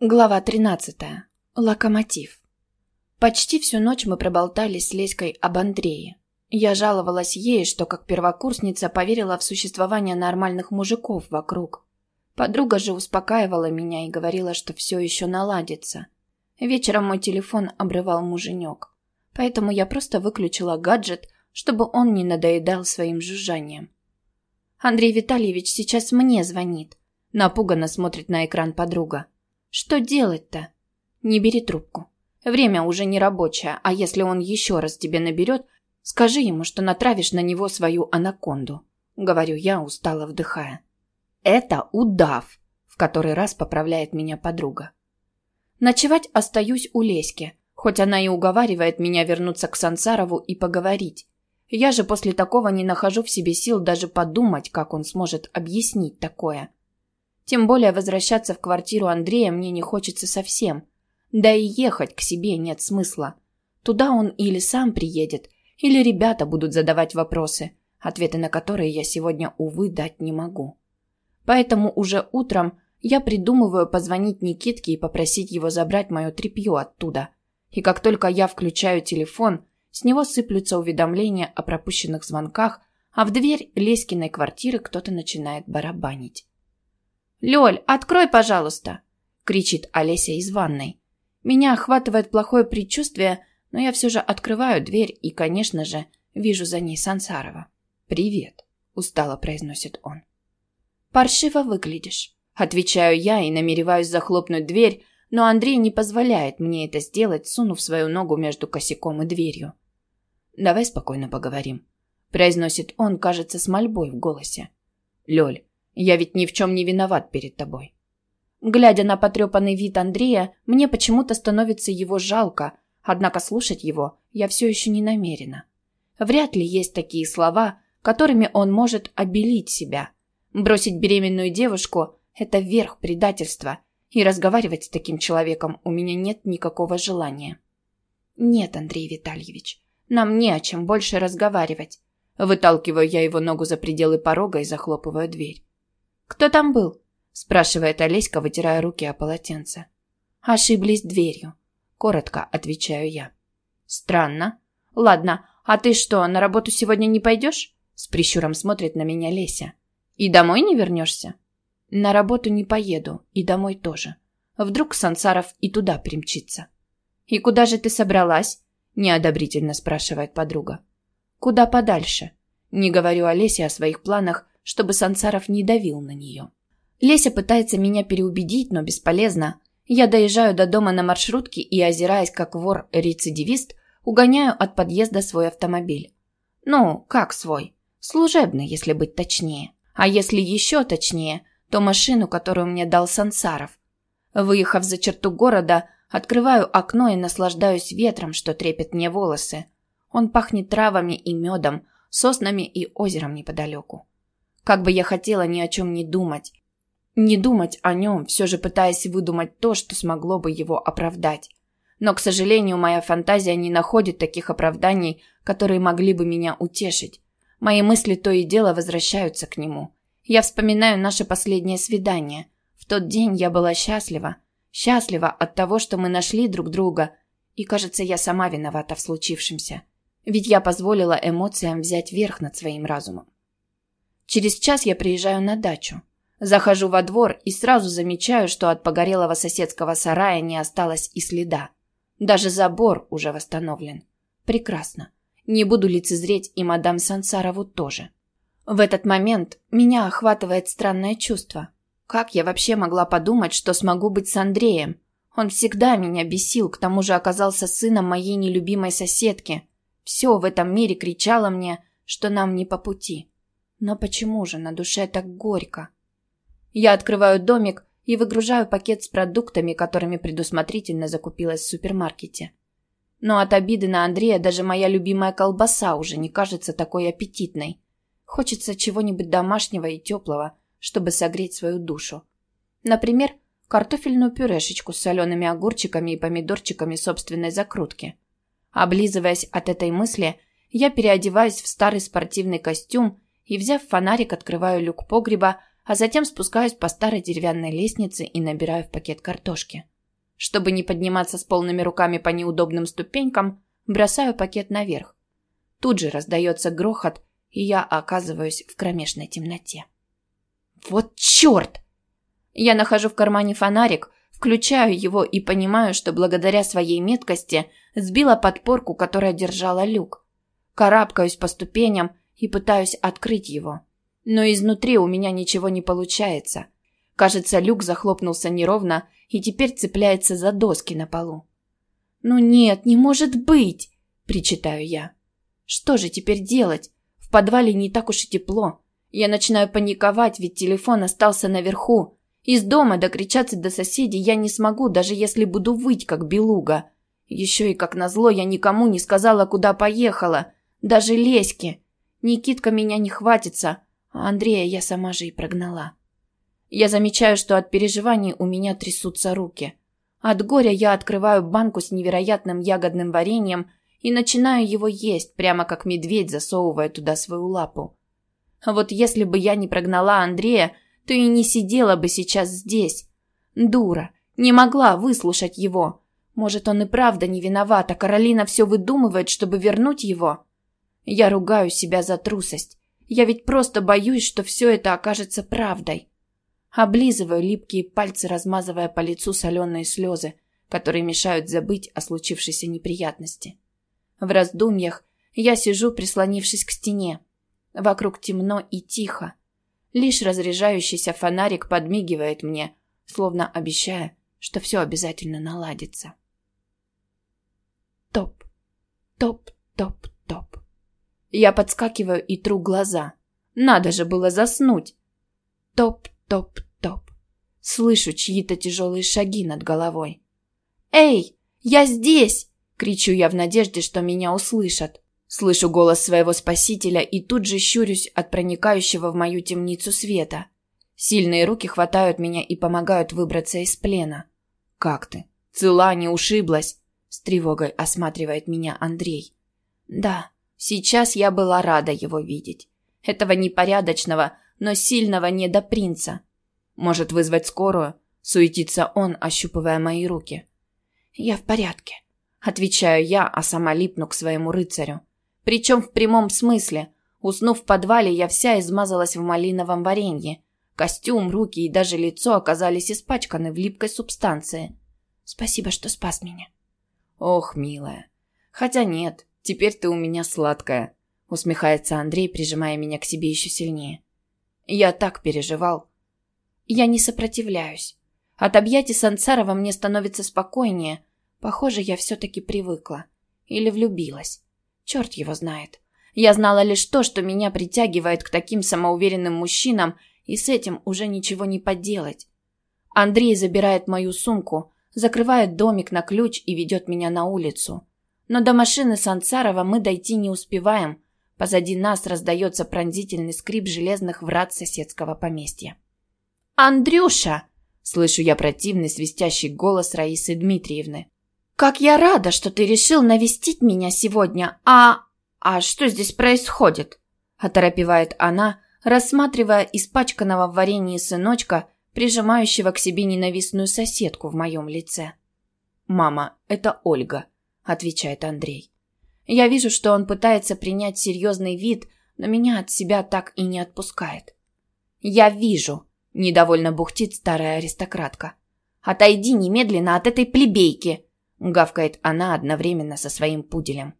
Глава 13. Локомотив. Почти всю ночь мы проболтались с Леськой об Андрее. Я жаловалась ей, что как первокурсница поверила в существование нормальных мужиков вокруг. Подруга же успокаивала меня и говорила, что все еще наладится. Вечером мой телефон обрывал муженек. Поэтому я просто выключила гаджет, чтобы он не надоедал своим жужжанием. «Андрей Витальевич сейчас мне звонит», – напуганно смотрит на экран подруга. Что делать-то? Не бери трубку. Время уже не рабочее, а если он еще раз тебе наберет, скажи ему, что натравишь на него свою анаконду. Говорю я, устало вдыхая. Это удав, в который раз поправляет меня подруга. Ночевать остаюсь у Леськи, хоть она и уговаривает меня вернуться к Сансарову и поговорить. Я же после такого не нахожу в себе сил даже подумать, как он сможет объяснить такое. Тем более возвращаться в квартиру Андрея мне не хочется совсем. Да и ехать к себе нет смысла. Туда он или сам приедет, или ребята будут задавать вопросы, ответы на которые я сегодня, увы, дать не могу. Поэтому уже утром я придумываю позвонить Никитке и попросить его забрать мое тряпье оттуда. И как только я включаю телефон, с него сыплются уведомления о пропущенных звонках, а в дверь Леськиной квартиры кто-то начинает барабанить. «Лёль, открой, пожалуйста!» – кричит Олеся из ванной. Меня охватывает плохое предчувствие, но я все же открываю дверь и, конечно же, вижу за ней Сансарова. «Привет», – устало произносит он. «Паршиво выглядишь», – отвечаю я и намереваюсь захлопнуть дверь, но Андрей не позволяет мне это сделать, сунув свою ногу между косяком и дверью. «Давай спокойно поговорим», – произносит он, кажется, с мольбой в голосе. «Лёль, я ведь ни в чем не виноват перед тобой. Глядя на потрепанный вид Андрея, мне почему-то становится его жалко, однако слушать его я все еще не намерена. Вряд ли есть такие слова, которыми он может обелить себя. Бросить беременную девушку – это верх предательства, и разговаривать с таким человеком у меня нет никакого желания. Нет, Андрей Витальевич, нам не о чем больше разговаривать. Выталкиваю я его ногу за пределы порога и захлопываю дверь. «Кто там был?» – спрашивает Олеська, вытирая руки о полотенце. «Ошиблись дверью», – коротко отвечаю я. «Странно. Ладно, а ты что, на работу сегодня не пойдешь?» С прищуром смотрит на меня Леся. «И домой не вернешься?» «На работу не поеду, и домой тоже. Вдруг Сансаров и туда примчится». «И куда же ты собралась?» – неодобрительно спрашивает подруга. «Куда подальше?» Не говорю Олесе о своих планах, чтобы Сансаров не давил на нее. Леся пытается меня переубедить, но бесполезно. Я доезжаю до дома на маршрутке и, озираясь как вор-рецидивист, угоняю от подъезда свой автомобиль. Ну, как свой? Служебный, если быть точнее. А если еще точнее, то машину, которую мне дал Сансаров. Выехав за черту города, открываю окно и наслаждаюсь ветром, что трепет мне волосы. Он пахнет травами и медом, соснами и озером неподалеку. Как бы я хотела ни о чем не думать. Не думать о нем, все же пытаясь выдумать то, что смогло бы его оправдать. Но, к сожалению, моя фантазия не находит таких оправданий, которые могли бы меня утешить. Мои мысли то и дело возвращаются к нему. Я вспоминаю наше последнее свидание. В тот день я была счастлива. Счастлива от того, что мы нашли друг друга. И, кажется, я сама виновата в случившемся. Ведь я позволила эмоциям взять верх над своим разумом. Через час я приезжаю на дачу. Захожу во двор и сразу замечаю, что от погорелого соседского сарая не осталось и следа. Даже забор уже восстановлен. Прекрасно. Не буду лицезреть и мадам Сансарову тоже. В этот момент меня охватывает странное чувство. Как я вообще могла подумать, что смогу быть с Андреем? Он всегда меня бесил, к тому же оказался сыном моей нелюбимой соседки. Все в этом мире кричало мне, что нам не по пути. Но почему же на душе так горько? Я открываю домик и выгружаю пакет с продуктами, которыми предусмотрительно закупилась в супермаркете. Но от обиды на Андрея даже моя любимая колбаса уже не кажется такой аппетитной. Хочется чего-нибудь домашнего и теплого, чтобы согреть свою душу. Например, картофельную пюрешечку с солеными огурчиками и помидорчиками собственной закрутки. Облизываясь от этой мысли, я переодеваюсь в старый спортивный костюм и, взяв фонарик, открываю люк погреба, а затем спускаюсь по старой деревянной лестнице и набираю в пакет картошки. Чтобы не подниматься с полными руками по неудобным ступенькам, бросаю пакет наверх. Тут же раздается грохот, и я оказываюсь в кромешной темноте. Вот черт! Я нахожу в кармане фонарик, включаю его и понимаю, что благодаря своей меткости сбила подпорку, которая держала люк. Карабкаюсь по ступеням и пытаюсь открыть его. Но изнутри у меня ничего не получается. Кажется, люк захлопнулся неровно и теперь цепляется за доски на полу. «Ну нет, не может быть!» – причитаю я. «Что же теперь делать? В подвале не так уж и тепло. Я начинаю паниковать, ведь телефон остался наверху. Из дома докричаться до соседей я не смогу, даже если буду выть, как белуга. Еще и, как назло, я никому не сказала, куда поехала. Даже Леське. Никитка меня не хватится, а Андрея я сама же и прогнала. Я замечаю, что от переживаний у меня трясутся руки. От горя я открываю банку с невероятным ягодным вареньем и начинаю его есть, прямо как медведь, засовывая туда свою лапу. Вот если бы я не прогнала Андрея, то и не сидела бы сейчас здесь. Дура, не могла выслушать его. Может, он и правда не виноват, а Каролина все выдумывает, чтобы вернуть его? Я ругаю себя за трусость. Я ведь просто боюсь, что все это окажется правдой. Облизываю липкие пальцы, размазывая по лицу соленые слезы, которые мешают забыть о случившейся неприятности. В раздумьях я сижу, прислонившись к стене. Вокруг темно и тихо. Лишь разряжающийся фонарик подмигивает мне, словно обещая, что все обязательно наладится. Топ, топ. Я подскакиваю и тру глаза. Надо же было заснуть. Топ-топ-топ. Слышу чьи-то тяжелые шаги над головой. «Эй, я здесь!» — кричу я в надежде, что меня услышат. Слышу голос своего спасителя и тут же щурюсь от проникающего в мою темницу света. Сильные руки хватают меня и помогают выбраться из плена. «Как ты? Цела, не ушиблась?» С тревогой осматривает меня Андрей. «Да, Сейчас я была рада его видеть. Этого непорядочного, но сильного недопринца. Может вызвать скорую? Суетится он, ощупывая мои руки. «Я в порядке», — отвечаю я, а сама липну к своему рыцарю. Причем в прямом смысле. Уснув в подвале, я вся измазалась в малиновом варенье. Костюм, руки и даже лицо оказались испачканы в липкой субстанции. Спасибо, что спас меня. Ох, милая. Хотя нет, Теперь ты у меня сладкая», — усмехается Андрей, прижимая меня к себе еще сильнее. «Я так переживал». Я не сопротивляюсь. От объятий Сансарова мне становится спокойнее. Похоже, я все-таки привыкла. Или влюбилась. Черт его знает. Я знала лишь то, что меня притягивает к таким самоуверенным мужчинам, и с этим уже ничего не поделать. Андрей забирает мою сумку, закрывает домик на ключ и ведет меня на улицу. Но до машины Сансарова мы дойти не успеваем. Позади нас раздается пронзительный скрип железных врат соседского поместья. «Андрюша!» – слышу я противный свистящий голос Раисы Дмитриевны. «Как я рада, что ты решил навестить меня сегодня! А... а что здесь происходит?» – оторопевает она, рассматривая испачканного в варенье сыночка, прижимающего к себе ненавистную соседку в моем лице. «Мама, это Ольга», отвечает Андрей. Я вижу, что он пытается принять серьезный вид, но меня от себя так и не отпускает. Я вижу, недовольно бухтит старая аристократка. Отойди немедленно от этой плебейки, гавкает она одновременно со своим пуделем.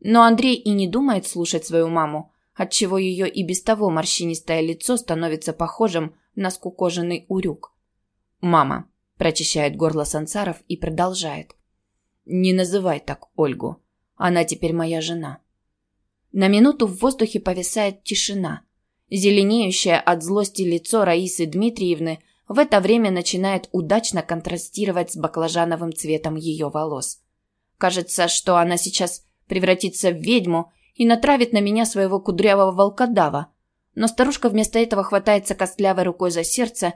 Но Андрей и не думает слушать свою маму, отчего ее и без того морщинистое лицо становится похожим на скукоженный урюк. «Мама», – прочищает горло Сансаров и продолжает. Не называй так Ольгу. Она теперь моя жена. На минуту в воздухе повисает тишина. Зеленеющее от злости лицо Раисы Дмитриевны в это время начинает удачно контрастировать с баклажановым цветом ее волос. Кажется, что она сейчас превратится в ведьму и натравит на меня своего кудрявого волкодава. Но старушка вместо этого хватается костлявой рукой за сердце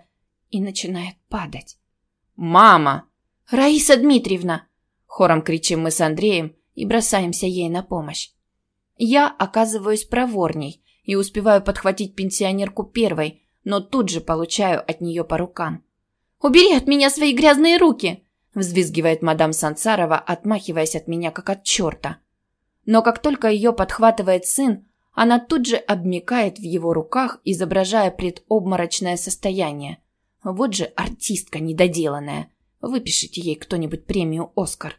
и начинает падать. «Мама!» «Раиса Дмитриевна!» Хором кричим мы с Андреем и бросаемся ей на помощь. Я оказываюсь проворней и успеваю подхватить пенсионерку первой, но тут же получаю от нее по рукам. «Убери от меня свои грязные руки!» взвизгивает мадам Сансарова, отмахиваясь от меня как от черта. Но как только ее подхватывает сын, она тут же обмикает в его руках, изображая предобморочное состояние. Вот же артистка недоделанная. Выпишите ей кто-нибудь премию «Оскар».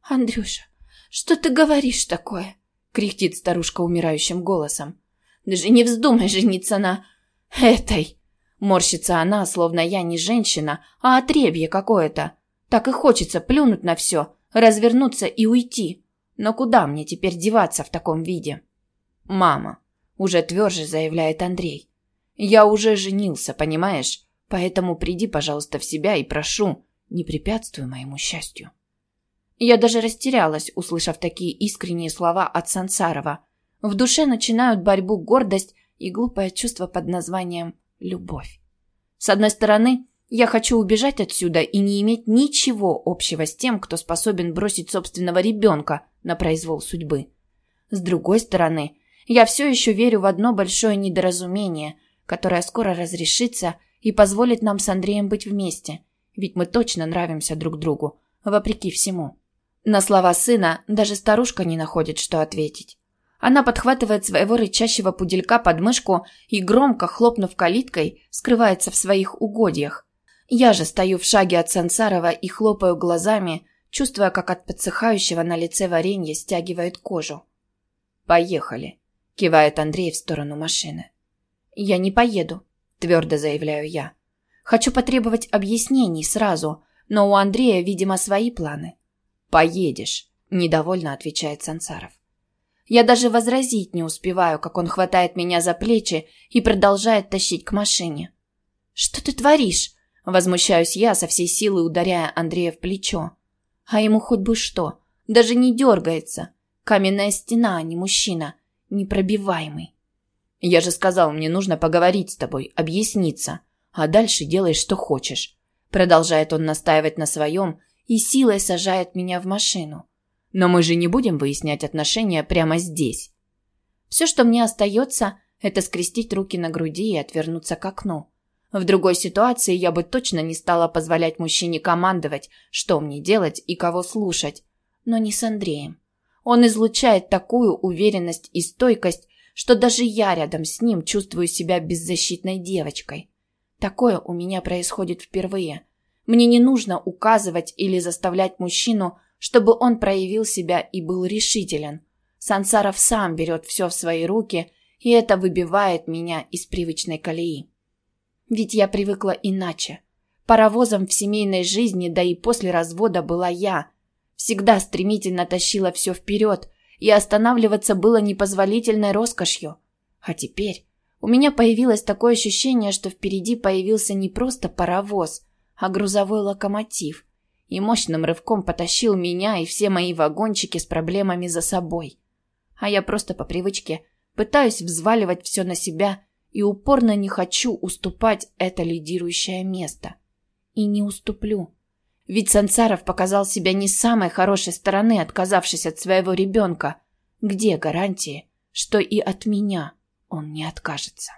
«Андрюша, что ты говоришь такое?» — кряхтит старушка умирающим голосом. «Даже не вздумай жениться на... этой!» Морщится она, словно я не женщина, а отребье какое-то. Так и хочется плюнуть на все, развернуться и уйти. Но куда мне теперь деваться в таком виде? «Мама», — уже тверже заявляет Андрей. «Я уже женился, понимаешь? Поэтому приди, пожалуйста, в себя и прошу, не препятствуй моему счастью». Я даже растерялась, услышав такие искренние слова от Сансарова. В душе начинают борьбу гордость и глупое чувство под названием «любовь». С одной стороны, я хочу убежать отсюда и не иметь ничего общего с тем, кто способен бросить собственного ребенка на произвол судьбы. С другой стороны, я все еще верю в одно большое недоразумение, которое скоро разрешится и позволит нам с Андреем быть вместе, ведь мы точно нравимся друг другу, вопреки всему. На слова сына даже старушка не находит, что ответить. Она подхватывает своего рычащего пуделька под мышку и, громко хлопнув калиткой, скрывается в своих угодьях – я же стою в шаге от Сансарова и хлопаю глазами, чувствуя, как от подсыхающего на лице варенья стягивает кожу. «Поехали», — кивает Андрей в сторону машины. «Я не поеду», — твердо заявляю я. «Хочу потребовать объяснений сразу, но у Андрея, видимо, свои планы». «Поедешь», — недовольно отвечает Сансаров. Я даже возразить не успеваю, как он хватает меня за плечи и продолжает тащить к машине. «Что ты творишь?» Возмущаюсь я, со всей силы ударяя Андрея в плечо. А ему хоть бы что. Даже не дергается. Каменная стена, а не мужчина. Непробиваемый. Я же сказал, мне нужно поговорить с тобой, объясниться. А дальше делай, что хочешь. Продолжает он настаивать на своем и силой сажает меня в машину. Но мы же не будем выяснять отношения прямо здесь. Все, что мне остается, это скрестить руки на груди и отвернуться к окну. В другой ситуации я бы точно не стала позволять мужчине командовать, что мне делать и кого слушать. Но не с Андреем. Он излучает такую уверенность и стойкость, что даже я рядом с ним чувствую себя беззащитной девочкой. Такое у меня происходит впервые. Мне не нужно указывать или заставлять мужчину, чтобы он проявил себя и был решителен. Сансаров сам берет все в свои руки, и это выбивает меня из привычной колеи. Ведь я привыкла иначе. Паровозом в семейной жизни, да и после развода была я. Всегда стремительно тащила все вперед, и останавливаться было непозволительной роскошью. А теперь у меня появилось такое ощущение, что впереди появился не просто паровоз, а грузовой локомотив, и мощным рывком потащил меня и все мои вагончики с проблемами за собой. А я просто по привычке пытаюсь взваливать все на себя и упорно не хочу уступать это лидирующее место. И не уступлю. Ведь Сансаров показал себя не с самой хорошей стороны, отказавшись от своего ребенка. Где гарантии, что и от меня он не откажется?